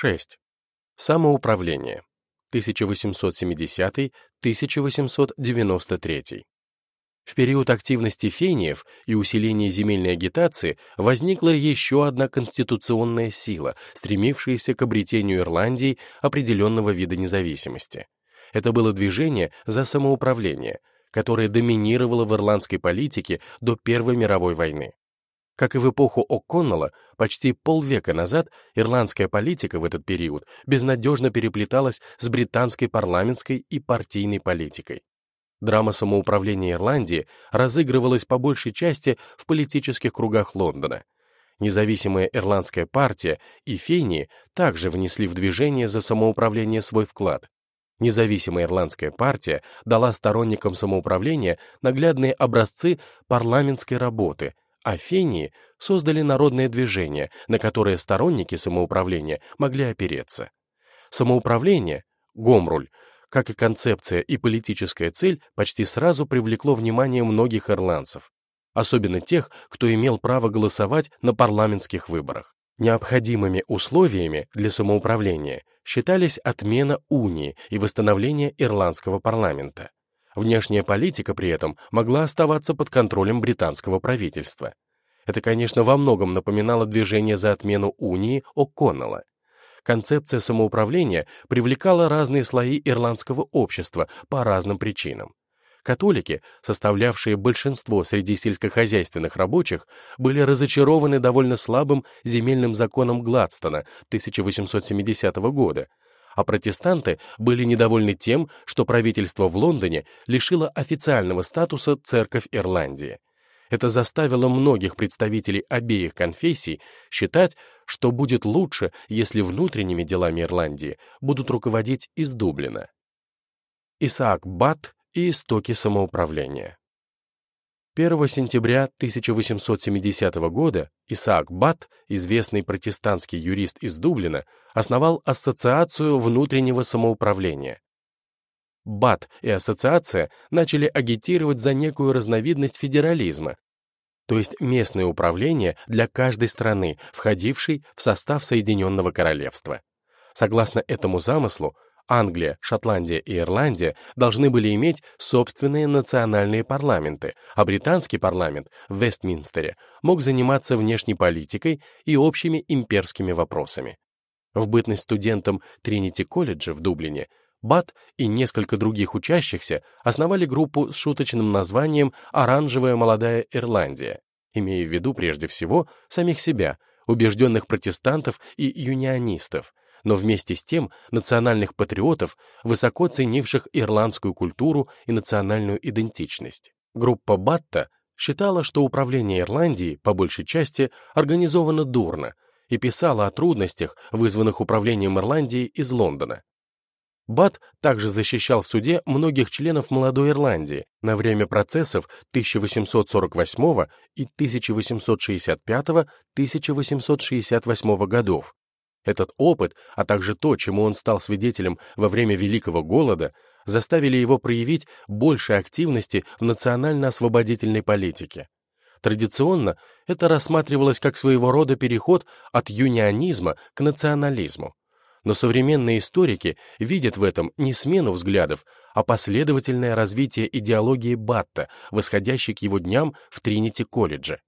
6. Самоуправление. 1870-1893. В период активности фениев и усиления земельной агитации возникла еще одна конституционная сила, стремившаяся к обретению Ирландии определенного вида независимости. Это было движение за самоуправление, которое доминировало в ирландской политике до Первой мировой войны. Как и в эпоху О'Коннелла, почти полвека назад ирландская политика в этот период безнадежно переплеталась с британской парламентской и партийной политикой. Драма самоуправления Ирландии разыгрывалась по большей части в политических кругах Лондона. Независимая ирландская партия и Фении также внесли в движение за самоуправление свой вклад. Независимая ирландская партия дала сторонникам самоуправления наглядные образцы парламентской работы, а Фении создали народное движение, на которое сторонники самоуправления могли опереться. Самоуправление, Гомруль, как и концепция и политическая цель, почти сразу привлекло внимание многих ирландцев, особенно тех, кто имел право голосовать на парламентских выборах. Необходимыми условиями для самоуправления считались отмена унии и восстановление ирландского парламента. Внешняя политика при этом могла оставаться под контролем британского правительства. Это, конечно, во многом напоминало движение за отмену унии О'Коннелла. Концепция самоуправления привлекала разные слои ирландского общества по разным причинам. Католики, составлявшие большинство среди сельскохозяйственных рабочих, были разочарованы довольно слабым земельным законом Гладстона 1870 года, а протестанты были недовольны тем, что правительство в Лондоне лишило официального статуса Церковь Ирландии. Это заставило многих представителей обеих конфессий считать, что будет лучше, если внутренними делами Ирландии будут руководить из Дублина. Исаак Бат и истоки самоуправления 1 сентября 1870 года Исаак Бат, известный протестантский юрист из Дублина, основал Ассоциацию внутреннего самоуправления. БАТ и ассоциация начали агитировать за некую разновидность федерализма, то есть местное управление для каждой страны, входившей в состав Соединенного Королевства. Согласно этому замыслу, Англия, Шотландия и Ирландия должны были иметь собственные национальные парламенты, а британский парламент в Вестминстере мог заниматься внешней политикой и общими имперскими вопросами. В бытность студентом Тринити-колледжа в Дублине Бат и несколько других учащихся основали группу с шуточным названием «Оранжевая молодая Ирландия», имея в виду прежде всего самих себя, убежденных протестантов и юнионистов, но вместе с тем национальных патриотов, высоко ценивших ирландскую культуру и национальную идентичность. Группа Батта считала, что управление Ирландией, по большей части, организовано дурно, и писала о трудностях, вызванных управлением Ирландией из Лондона. Бат также защищал в суде многих членов Молодой Ирландии на время процессов 1848 и 1865-1868 годов. Этот опыт, а также то, чему он стал свидетелем во время Великого Голода, заставили его проявить больше активности в национально-освободительной политике. Традиционно это рассматривалось как своего рода переход от юнионизма к национализму но современные историки видят в этом не смену взглядов, а последовательное развитие идеологии Батта, восходящей к его дням в Тринити-колледже.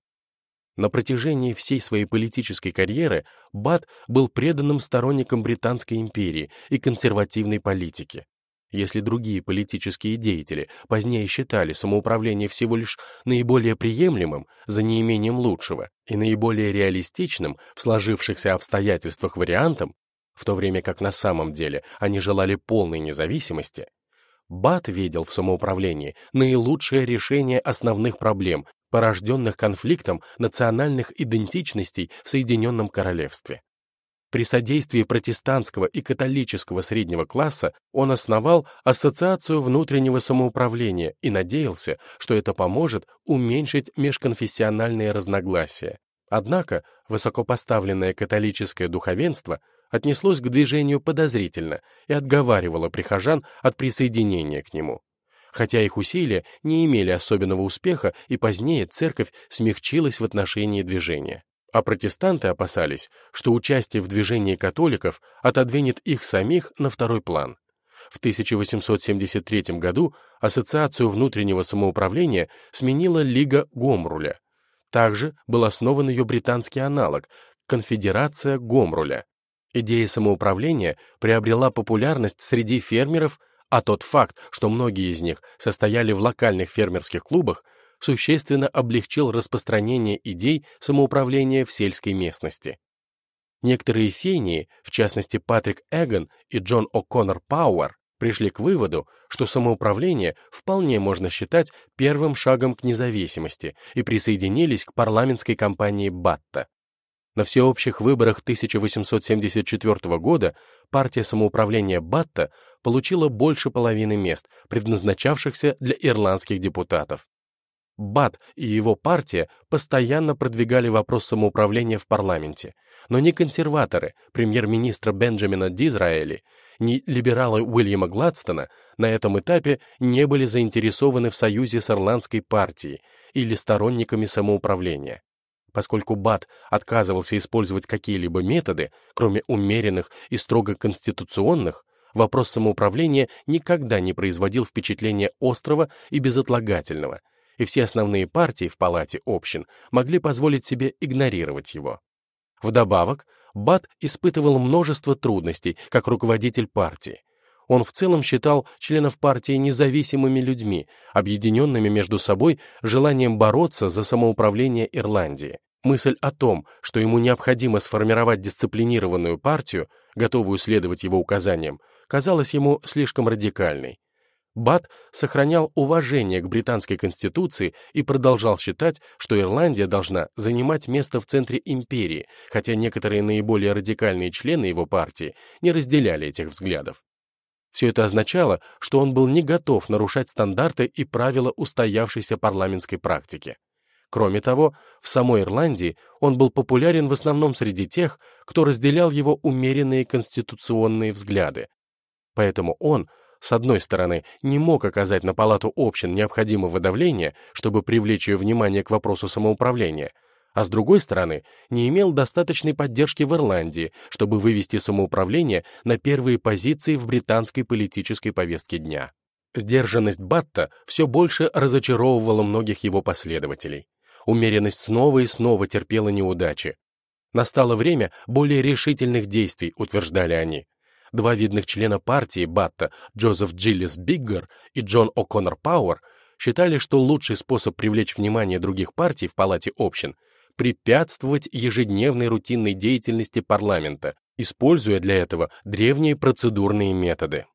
На протяжении всей своей политической карьеры Бат был преданным сторонником Британской империи и консервативной политики. Если другие политические деятели позднее считали самоуправление всего лишь наиболее приемлемым, за неимением лучшего, и наиболее реалистичным в сложившихся обстоятельствах вариантом, в то время как на самом деле они желали полной независимости, Бат видел в самоуправлении наилучшее решение основных проблем, порожденных конфликтом национальных идентичностей в Соединенном Королевстве. При содействии протестантского и католического среднего класса он основал Ассоциацию внутреннего самоуправления и надеялся, что это поможет уменьшить межконфессиональные разногласия. Однако высокопоставленное католическое духовенство отнеслось к движению подозрительно и отговаривало прихожан от присоединения к нему. Хотя их усилия не имели особенного успеха, и позднее церковь смягчилась в отношении движения. а протестанты опасались, что участие в движении католиков отодвинет их самих на второй план. В 1873 году Ассоциацию внутреннего самоуправления сменила Лига Гомруля. Также был основан ее британский аналог — Конфедерация Гомруля. Идея самоуправления приобрела популярность среди фермеров, а тот факт, что многие из них состояли в локальных фермерских клубах, существенно облегчил распространение идей самоуправления в сельской местности. Некоторые фении, в частности Патрик Эгон и Джон О'Коннор Пауэр, пришли к выводу, что самоуправление вполне можно считать первым шагом к независимости и присоединились к парламентской кампании Батта. На всеобщих выборах 1874 года партия самоуправления Батта получила больше половины мест, предназначавшихся для ирландских депутатов. Бат и его партия постоянно продвигали вопрос самоуправления в парламенте, но ни консерваторы, премьер-министра Бенджамина Дизраэли, ни либералы Уильяма Гладстона на этом этапе не были заинтересованы в союзе с Ирландской партией или сторонниками самоуправления. Поскольку Бат отказывался использовать какие-либо методы, кроме умеренных и строго конституционных, вопрос самоуправления никогда не производил впечатления острого и безотлагательного, и все основные партии в палате общин могли позволить себе игнорировать его. Вдобавок, Бат испытывал множество трудностей как руководитель партии. Он в целом считал членов партии независимыми людьми, объединенными между собой желанием бороться за самоуправление Ирландии. Мысль о том, что ему необходимо сформировать дисциплинированную партию, готовую следовать его указаниям, казалась ему слишком радикальной. Бат сохранял уважение к британской конституции и продолжал считать, что Ирландия должна занимать место в центре империи, хотя некоторые наиболее радикальные члены его партии не разделяли этих взглядов. Все это означало, что он был не готов нарушать стандарты и правила устоявшейся парламентской практики. Кроме того, в самой Ирландии он был популярен в основном среди тех, кто разделял его умеренные конституционные взгляды. Поэтому он — с одной стороны, не мог оказать на палату общин необходимого давления, чтобы привлечь ее внимание к вопросу самоуправления, а с другой стороны, не имел достаточной поддержки в Ирландии, чтобы вывести самоуправление на первые позиции в британской политической повестке дня. Сдержанность Батта все больше разочаровывала многих его последователей. Умеренность снова и снова терпела неудачи. Настало время более решительных действий, утверждали они. Два видных члена партии Батта, Джозеф Джиллис Биггер и Джон О'Коннор Пауэр, считали, что лучший способ привлечь внимание других партий в Палате общин — препятствовать ежедневной рутинной деятельности парламента, используя для этого древние процедурные методы.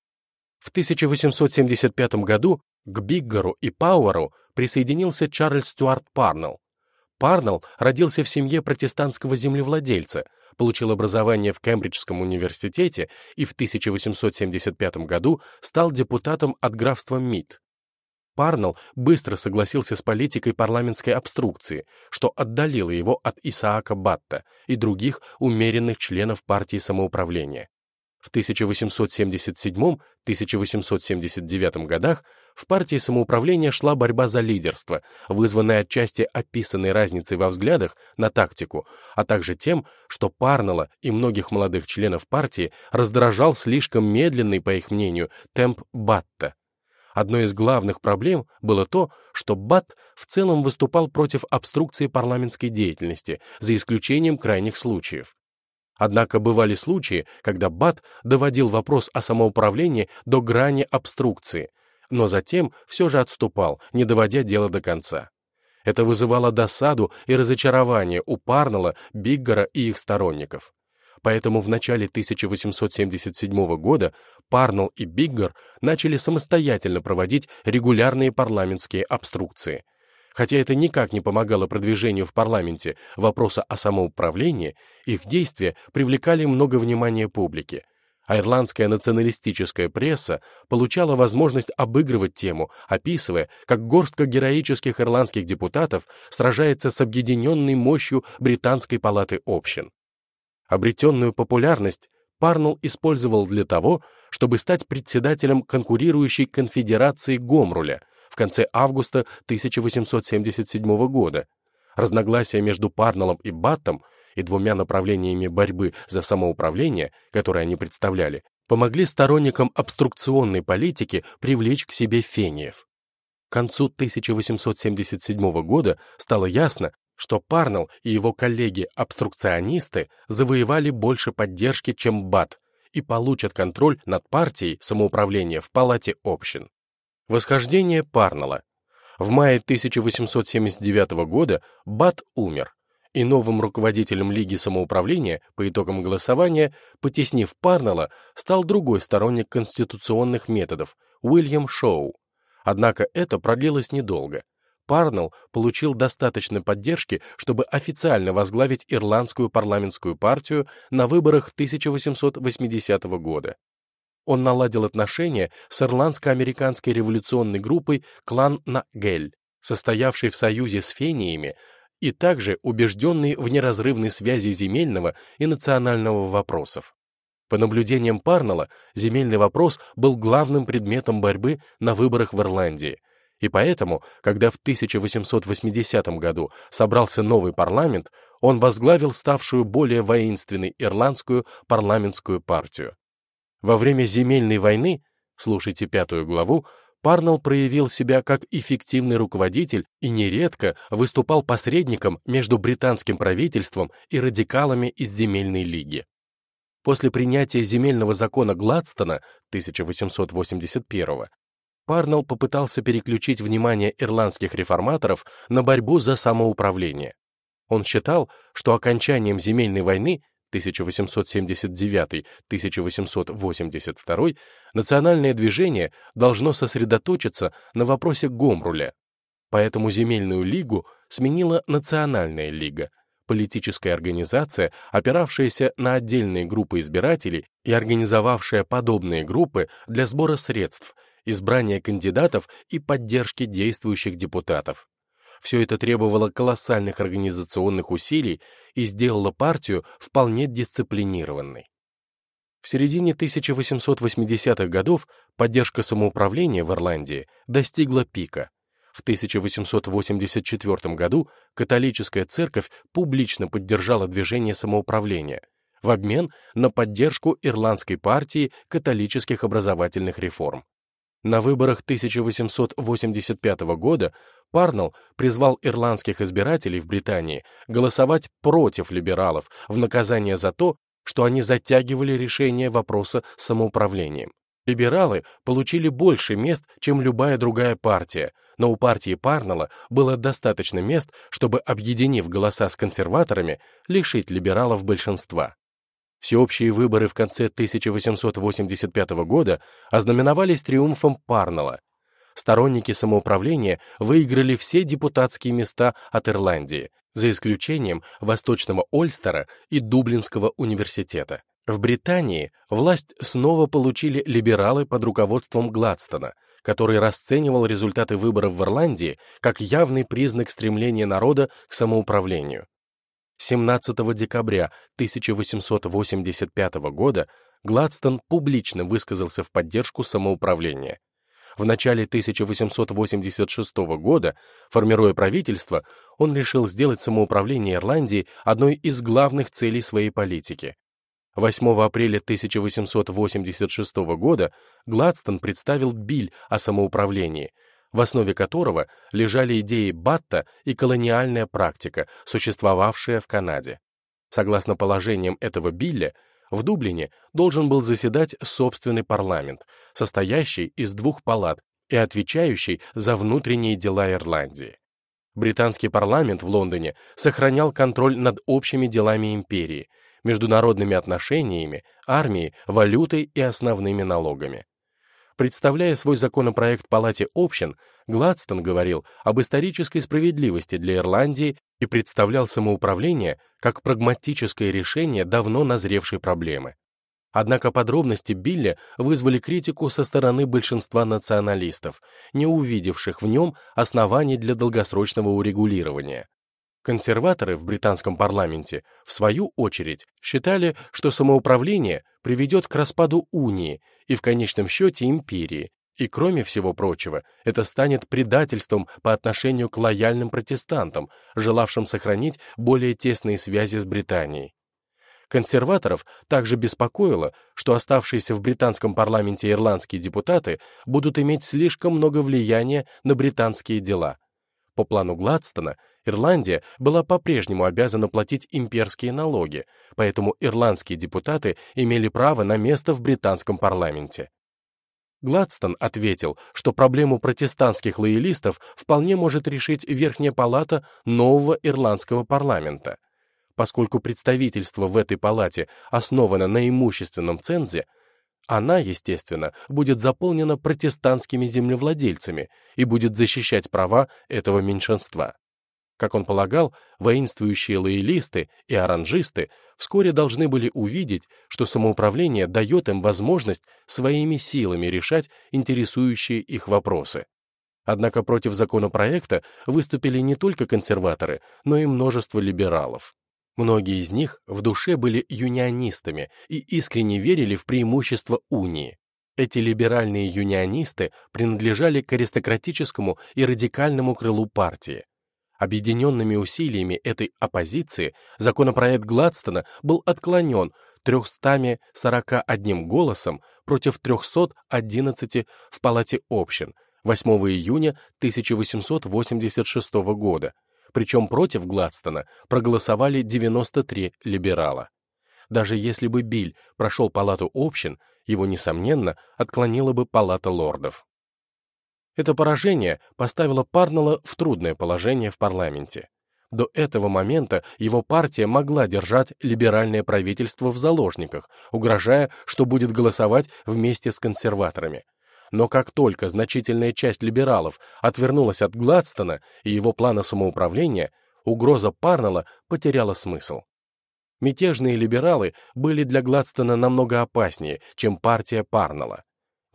В 1875 году к Биггеру и Пауэру присоединился Чарльз Стюарт Парнелл. Парнелл родился в семье протестантского землевладельца, получил образование в Кембриджском университете и в 1875 году стал депутатом от графства Мид. Парнелл быстро согласился с политикой парламентской обструкции, что отдалило его от Исаака Батта и других умеренных членов партии самоуправления. В 1877-1879 годах в партии самоуправления шла борьба за лидерство, вызванная отчасти описанной разницей во взглядах на тактику, а также тем, что Парнелла и многих молодых членов партии раздражал слишком медленный, по их мнению, темп Батта. Одной из главных проблем было то, что Бат в целом выступал против обструкции парламентской деятельности, за исключением крайних случаев. Однако бывали случаи, когда Бат доводил вопрос о самоуправлении до грани обструкции, но затем все же отступал, не доводя дело до конца. Это вызывало досаду и разочарование у Парнелла, Биггера и их сторонников. Поэтому в начале 1877 года Парнелл и Биггер начали самостоятельно проводить регулярные парламентские обструкции – Хотя это никак не помогало продвижению в парламенте вопроса о самоуправлении, их действия привлекали много внимания публики, а ирландская националистическая пресса получала возможность обыгрывать тему, описывая, как горстка героических ирландских депутатов сражается с объединенной мощью британской палаты общин. Обретенную популярность Парнелл использовал для того, чтобы стать председателем конкурирующей конфедерации Гомруля — в конце августа 1877 года. Разногласия между Парнеллом и Баттом и двумя направлениями борьбы за самоуправление, которые они представляли, помогли сторонникам обструкционной политики привлечь к себе фениев. К концу 1877 года стало ясно, что Парнелл и его коллеги-обструкционисты завоевали больше поддержки, чем Бат, и получат контроль над партией самоуправления в Палате общин. Восхождение Парнелла. В мае 1879 года Бат умер, и новым руководителем Лиги самоуправления по итогам голосования, потеснив Парнелла, стал другой сторонник конституционных методов – Уильям Шоу. Однако это продлилось недолго. Парнелл получил достаточно поддержки, чтобы официально возглавить Ирландскую парламентскую партию на выборах 1880 года. Он наладил отношения с ирландско-американской революционной группой «Клан Нагель», состоявшей в союзе с фениями, и также убежденный в неразрывной связи земельного и национального вопросов. По наблюдениям Парнелла, земельный вопрос был главным предметом борьбы на выборах в Ирландии, и поэтому, когда в 1880 году собрался новый парламент, он возглавил ставшую более воинственной ирландскую парламентскую партию. Во время земельной войны, слушайте пятую главу, Парнелл проявил себя как эффективный руководитель и нередко выступал посредником между британским правительством и радикалами из земельной лиги. После принятия земельного закона Гладстона 1881 Парнелл попытался переключить внимание ирландских реформаторов на борьбу за самоуправление. Он считал, что окончанием земельной войны 1879-1882, национальное движение должно сосредоточиться на вопросе Гомруля. Поэтому земельную лигу сменила Национальная лига, политическая организация, опиравшаяся на отдельные группы избирателей и организовавшая подобные группы для сбора средств, избрания кандидатов и поддержки действующих депутатов. Все это требовало колоссальных организационных усилий и сделало партию вполне дисциплинированной. В середине 1880-х годов поддержка самоуправления в Ирландии достигла пика. В 1884 году католическая церковь публично поддержала движение самоуправления в обмен на поддержку ирландской партии католических образовательных реформ. На выборах 1885 года Парнелл призвал ирландских избирателей в Британии голосовать против либералов в наказание за то, что они затягивали решение вопроса самоуправлением. Либералы получили больше мест, чем любая другая партия, но у партии Парнелла было достаточно мест, чтобы, объединив голоса с консерваторами, лишить либералов большинства. Всеобщие выборы в конце 1885 года ознаменовались триумфом Парнелла. Сторонники самоуправления выиграли все депутатские места от Ирландии, за исключением Восточного Ольстера и Дублинского университета. В Британии власть снова получили либералы под руководством Гладстона, который расценивал результаты выборов в Ирландии как явный признак стремления народа к самоуправлению. 17 декабря 1885 года Гладстон публично высказался в поддержку самоуправления. В начале 1886 года, формируя правительство, он решил сделать самоуправление Ирландии одной из главных целей своей политики. 8 апреля 1886 года Гладстон представил Биль о самоуправлении – в основе которого лежали идеи Батта и колониальная практика, существовавшая в Канаде. Согласно положениям этого Билля, в Дублине должен был заседать собственный парламент, состоящий из двух палат и отвечающий за внутренние дела Ирландии. Британский парламент в Лондоне сохранял контроль над общими делами империи, международными отношениями, армией, валютой и основными налогами. Представляя свой законопроект Палате общин, Гладстон говорил об исторической справедливости для Ирландии и представлял самоуправление как прагматическое решение давно назревшей проблемы. Однако подробности Билля вызвали критику со стороны большинства националистов, не увидевших в нем оснований для долгосрочного урегулирования. Консерваторы в британском парламенте, в свою очередь, считали, что самоуправление приведет к распаду унии и в конечном счете империи, И кроме всего прочего, это станет предательством по отношению к лояльным протестантам, желавшим сохранить более тесные связи с Британией. Консерваторов также беспокоило, что оставшиеся в британском парламенте ирландские депутаты будут иметь слишком много влияния на британские дела. По плану Гладстона, Ирландия была по-прежнему обязана платить имперские налоги, поэтому ирландские депутаты имели право на место в британском парламенте. Гладстон ответил, что проблему протестантских лоялистов вполне может решить Верхняя палата нового ирландского парламента. Поскольку представительство в этой палате основано на имущественном цензе, она, естественно, будет заполнена протестантскими землевладельцами и будет защищать права этого меньшинства. Как он полагал, воинствующие лоялисты и оранжисты вскоре должны были увидеть, что самоуправление дает им возможность своими силами решать интересующие их вопросы. Однако против законопроекта выступили не только консерваторы, но и множество либералов. Многие из них в душе были юнионистами и искренне верили в преимущество унии. Эти либеральные юнионисты принадлежали к аристократическому и радикальному крылу партии. Объединенными усилиями этой оппозиции законопроект Гладстона был отклонен 341 голосом против 311 в Палате общин 8 июня 1886 года, причем против Гладстона проголосовали 93 либерала. Даже если бы Биль прошел Палату общин, его, несомненно, отклонила бы Палата лордов. Это поражение поставило Парнелла в трудное положение в парламенте. До этого момента его партия могла держать либеральное правительство в заложниках, угрожая, что будет голосовать вместе с консерваторами. Но как только значительная часть либералов отвернулась от Гладстона и его плана самоуправления, угроза Парнелла потеряла смысл. Мятежные либералы были для Гладстона намного опаснее, чем партия Парнелла.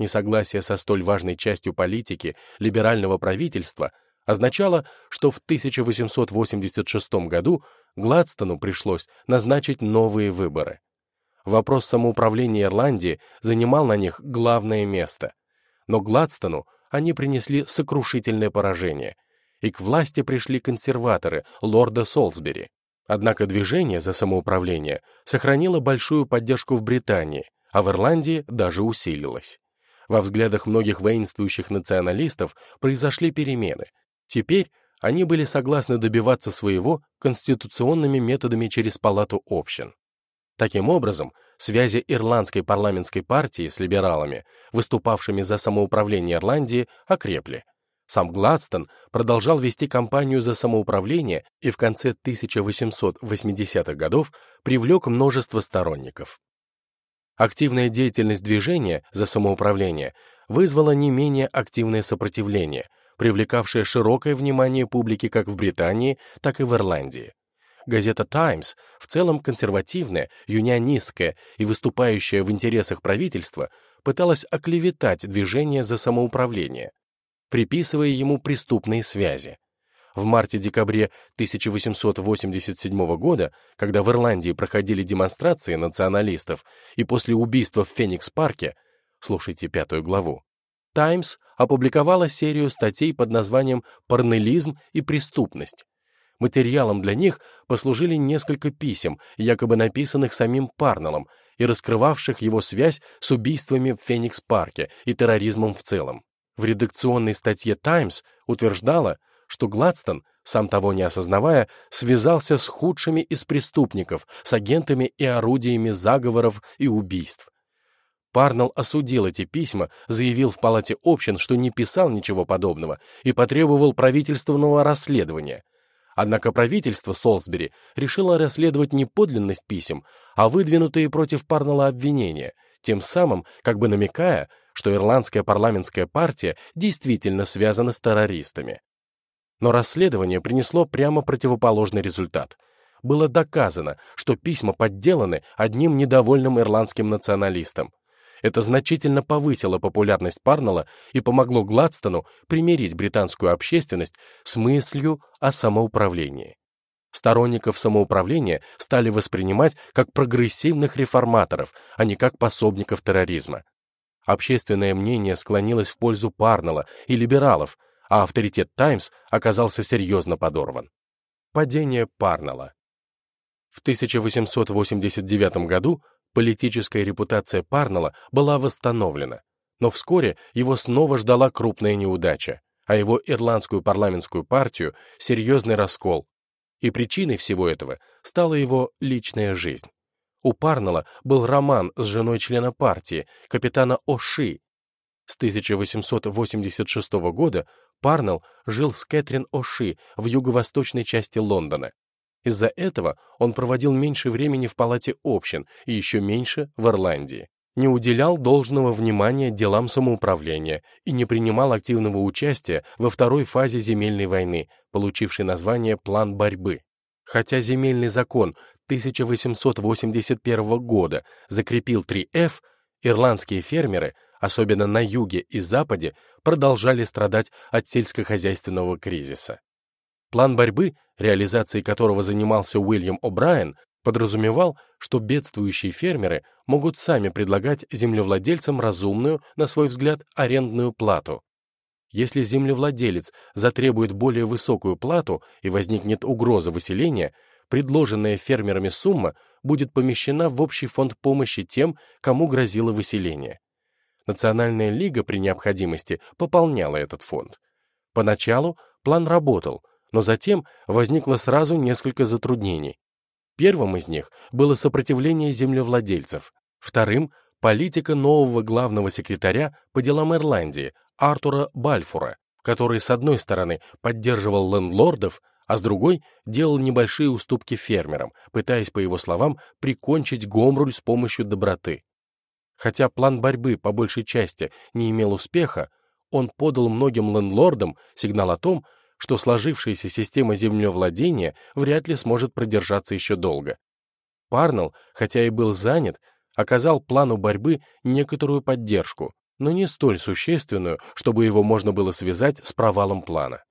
Несогласие со столь важной частью политики либерального правительства означало, что в 1886 году Гладстону пришлось назначить новые выборы. Вопрос самоуправления Ирландии занимал на них главное место но Гладстону они принесли сокрушительное поражение, и к власти пришли консерваторы лорда Солсбери. Однако движение за самоуправление сохранило большую поддержку в Британии, а в Ирландии даже усилилось. Во взглядах многих воинствующих националистов произошли перемены. Теперь они были согласны добиваться своего конституционными методами через палату общин. Таким образом, связи ирландской парламентской партии с либералами, выступавшими за самоуправление Ирландии, окрепли. Сам Гладстон продолжал вести кампанию за самоуправление и в конце 1880-х годов привлек множество сторонников. Активная деятельность движения за самоуправление вызвала не менее активное сопротивление, привлекавшее широкое внимание публики как в Британии, так и в Ирландии. Газета «Таймс», в целом консервативная, юнионистская и выступающая в интересах правительства, пыталась оклеветать движение за самоуправление, приписывая ему преступные связи. В марте-декабре 1887 года, когда в Ирландии проходили демонстрации националистов и после убийства в Феникс-парке, слушайте пятую главу, «Таймс» опубликовала серию статей под названием «Парнелизм и преступность», Материалом для них послужили несколько писем, якобы написанных самим Парнеллом и раскрывавших его связь с убийствами в Феникс-парке и терроризмом в целом. В редакционной статье «Таймс» утверждала, что Гладстон, сам того не осознавая, связался с худшими из преступников, с агентами и орудиями заговоров и убийств. Парнелл осудил эти письма, заявил в Палате общин, что не писал ничего подобного и потребовал правительственного расследования. Однако правительство Солсбери решило расследовать не подлинность писем, а выдвинутые против Парнелла обвинения, тем самым как бы намекая, что ирландская парламентская партия действительно связана с террористами. Но расследование принесло прямо противоположный результат. Было доказано, что письма подделаны одним недовольным ирландским националистом. Это значительно повысило популярность Парнелла и помогло Гладстону примирить британскую общественность с мыслью о самоуправлении. Сторонников самоуправления стали воспринимать как прогрессивных реформаторов, а не как пособников терроризма. Общественное мнение склонилось в пользу Парнелла и либералов, а авторитет «Таймс» оказался серьезно подорван. Падение Парнелла В 1889 году политическая репутация Парнелла была восстановлена, но вскоре его снова ждала крупная неудача, а его ирландскую парламентскую партию — серьезный раскол. И причиной всего этого стала его личная жизнь. У Парнелла был роман с женой члена партии, капитана О'Ши. С 1886 года Парнелл жил с Кэтрин О'Ши в юго-восточной части Лондона. Из-за этого он проводил меньше времени в палате общин и еще меньше в Ирландии. Не уделял должного внимания делам самоуправления и не принимал активного участия во второй фазе земельной войны, получившей название «План борьбы». Хотя земельный закон 1881 года закрепил 3F, ирландские фермеры, особенно на юге и западе, продолжали страдать от сельскохозяйственного кризиса. План борьбы, реализацией которого занимался Уильям О'Брайен, подразумевал, что бедствующие фермеры могут сами предлагать землевладельцам разумную, на свой взгляд, арендную плату. Если землевладелец затребует более высокую плату и возникнет угроза выселения, предложенная фермерами сумма будет помещена в общий фонд помощи тем, кому грозило выселение. Национальная лига при необходимости пополняла этот фонд. Поначалу план работал, но затем возникло сразу несколько затруднений. Первым из них было сопротивление землевладельцев, вторым — политика нового главного секретаря по делам Ирландии Артура Бальфура, который, с одной стороны, поддерживал лендлордов, а с другой делал небольшие уступки фермерам, пытаясь, по его словам, прикончить Гомруль с помощью доброты. Хотя план борьбы по большей части не имел успеха, он подал многим лендлордам сигнал о том, что сложившаяся система землевладения вряд ли сможет продержаться еще долго. Парнелл, хотя и был занят, оказал плану борьбы некоторую поддержку, но не столь существенную, чтобы его можно было связать с провалом плана.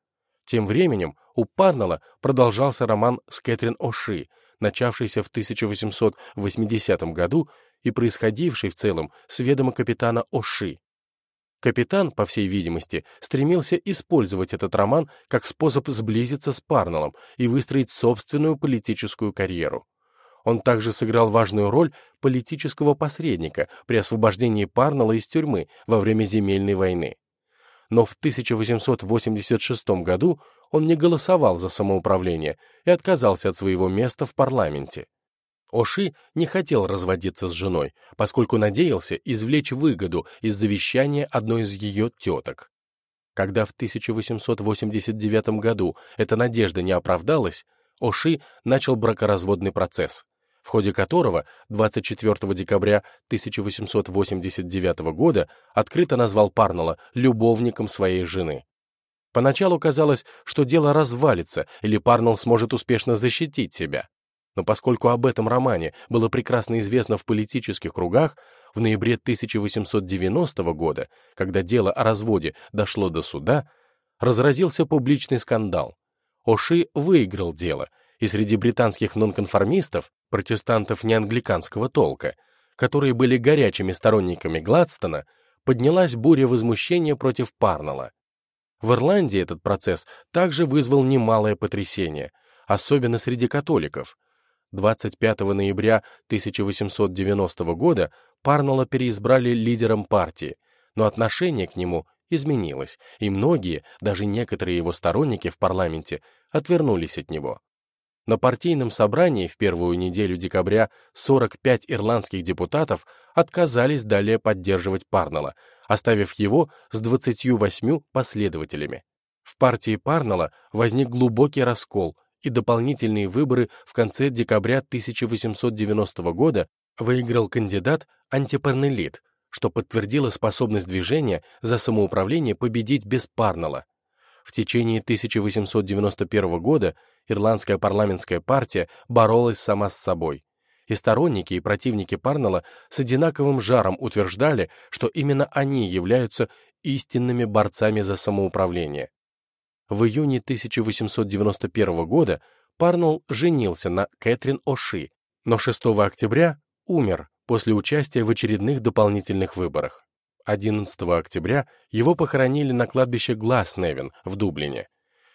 Тем временем у Парнелла продолжался роман с Кэтрин О'Ши, начавшийся в 1880 году и происходивший в целом с ведома капитана О'Ши. Капитан, по всей видимости, стремился использовать этот роман как способ сблизиться с Парнеллом и выстроить собственную политическую карьеру. Он также сыграл важную роль политического посредника при освобождении Парнелла из тюрьмы во время земельной войны но в 1886 году он не голосовал за самоуправление и отказался от своего места в парламенте. Оши не хотел разводиться с женой, поскольку надеялся извлечь выгоду из завещания одной из ее теток. Когда в 1889 году эта надежда не оправдалась, Оши начал бракоразводный процесс в ходе которого 24 декабря 1889 года открыто назвал Парнелла любовником своей жены. Поначалу казалось, что дело развалится, или Парнелл сможет успешно защитить себя. Но поскольку об этом романе было прекрасно известно в политических кругах, в ноябре 1890 года, когда дело о разводе дошло до суда, разразился публичный скандал. Оши выиграл дело, и среди британских нонконформистов, протестантов неангликанского толка, которые были горячими сторонниками Гладстона, поднялась буря возмущения против Парнелла. В Ирландии этот процесс также вызвал немалое потрясение, особенно среди католиков. 25 ноября 1890 года Парнелла переизбрали лидером партии, но отношение к нему изменилось, и многие, даже некоторые его сторонники в парламенте, отвернулись от него. На партийном собрании в первую неделю декабря 45 ирландских депутатов отказались далее поддерживать Парнелла, оставив его с 28 последователями. В партии Парнелла возник глубокий раскол, и дополнительные выборы в конце декабря 1890 года выиграл кандидат антипарнелит, что подтвердило способность движения за самоуправление победить без Парнелла. В течение 1891 года ирландская парламентская партия боролась сама с собой. И сторонники, и противники Парнелла с одинаковым жаром утверждали, что именно они являются истинными борцами за самоуправление. В июне 1891 года Парнелл женился на Кэтрин О'Ши, но 6 октября умер после участия в очередных дополнительных выборах. 11 октября его похоронили на кладбище Гласневен в Дублине.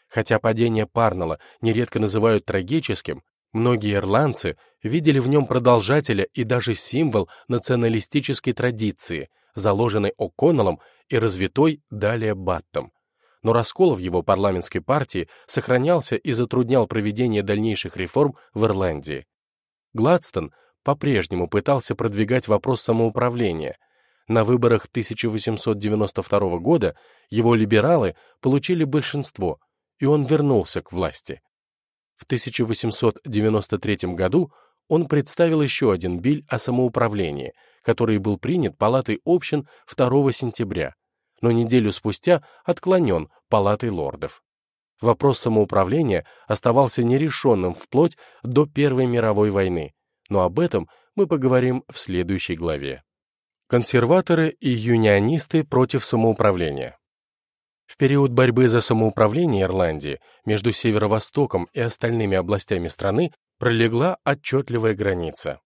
Хотя падение Парнелла нередко называют трагическим, многие ирландцы видели в нем продолжателя и даже символ националистической традиции, заложенной О'Коннеллом и развитой далее Баттом. Но раскол в его парламентской партии сохранялся и затруднял проведение дальнейших реформ в Ирландии. Гладстон по-прежнему пытался продвигать вопрос самоуправления. На выборах 1892 года его либералы получили большинство, и он вернулся к власти. В 1893 году он представил еще один биль о самоуправлении, который был принят Палатой общин 2 сентября, но неделю спустя отклонен Палатой лордов. Вопрос самоуправления оставался нерешенным вплоть до Первой мировой войны, но об этом мы поговорим в следующей главе. Консерваторы и юнионисты против самоуправления. В период борьбы за самоуправление Ирландии между Северо-Востоком и остальными областями страны пролегла отчетливая граница.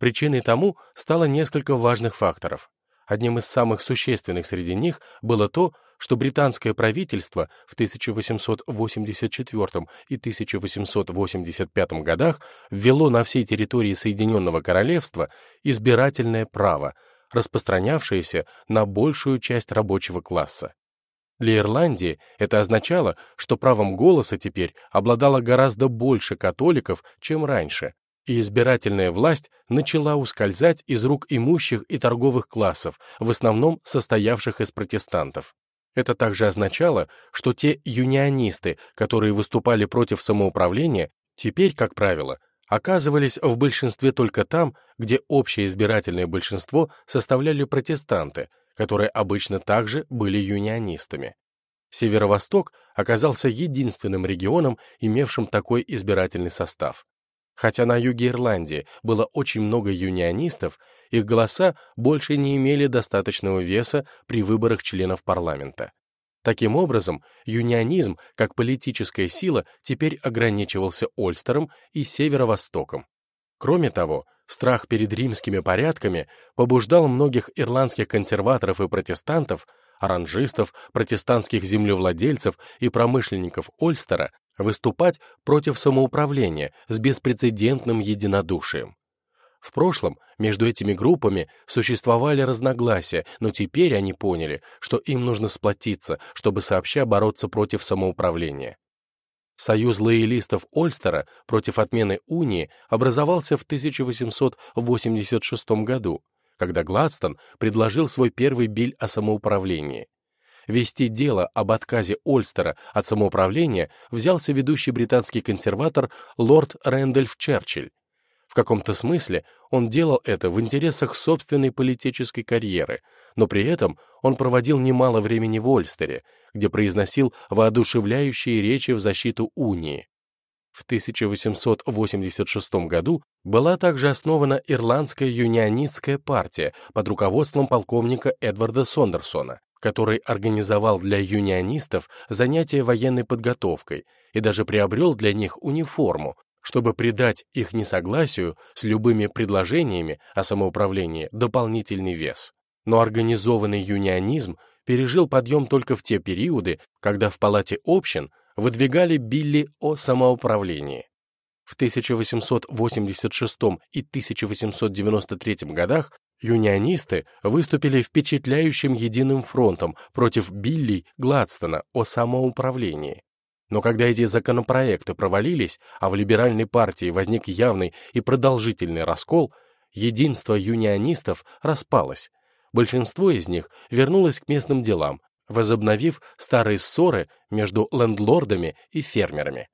Причиной тому стало несколько важных факторов. Одним из самых существенных среди них было то, что британское правительство в 1884 и 1885 годах ввело на всей территории Соединенного Королевства избирательное право, распространявшееся на большую часть рабочего класса. Для Ирландии это означало, что правом голоса теперь обладало гораздо больше католиков, чем раньше, и избирательная власть начала ускользать из рук имущих и торговых классов, в основном состоявших из протестантов. Это также означало, что те юнионисты, которые выступали против самоуправления, теперь, как правило, оказывались в большинстве только там, где общее избирательное большинство составляли протестанты, которые обычно также были юнионистами. Северо-Восток оказался единственным регионом, имевшим такой избирательный состав. Хотя на юге Ирландии было очень много юнионистов, их голоса больше не имели достаточного веса при выборах членов парламента. Таким образом, юнионизм как политическая сила теперь ограничивался Ольстером и Северо-Востоком. Кроме того, страх перед римскими порядками побуждал многих ирландских консерваторов и протестантов, оранжистов, протестантских землевладельцев и промышленников Ольстера выступать против самоуправления с беспрецедентным единодушием. В прошлом между этими группами существовали разногласия, но теперь они поняли, что им нужно сплотиться, чтобы сообща бороться против самоуправления. Союз лоялистов Ольстера против отмены унии образовался в 1886 году, когда Гладстон предложил свой первый биль о самоуправлении. Вести дело об отказе Ольстера от самоуправления взялся ведущий британский консерватор лорд Рэндольф Черчилль. В каком-то смысле он делал это в интересах собственной политической карьеры, но при этом он проводил немало времени в Ольстере, где произносил воодушевляющие речи в защиту унии. В 1886 году была также основана Ирландская юнионистская партия под руководством полковника Эдварда Сондерсона, который организовал для юнионистов занятия военной подготовкой и даже приобрел для них униформу, чтобы придать их несогласию с любыми предложениями о самоуправлении дополнительный вес. Но организованный юнионизм пережил подъем только в те периоды, когда в Палате общин выдвигали Билли о самоуправлении. В 1886 и 1893 годах Юнионисты выступили впечатляющим единым фронтом против Билли Гладстона о самоуправлении. Но когда эти законопроекты провалились, а в либеральной партии возник явный и продолжительный раскол, единство юнионистов распалось. Большинство из них вернулось к местным делам, возобновив старые ссоры между лендлордами и фермерами.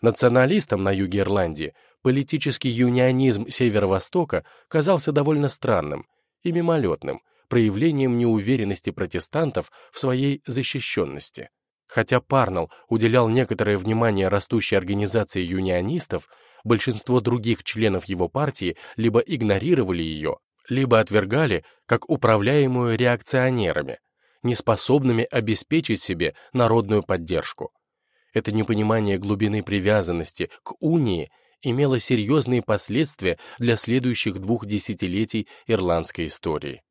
Националистам на юге Ирландии политический юнионизм Северо-Востока казался довольно странным и мимолетным, проявлением неуверенности протестантов в своей защищенности. Хотя Парнелл уделял некоторое внимание растущей организации юнионистов, большинство других членов его партии либо игнорировали ее, либо отвергали как управляемую реакционерами, неспособными обеспечить себе народную поддержку. Это непонимание глубины привязанности к унии имело серьезные последствия для следующих двух десятилетий ирландской истории.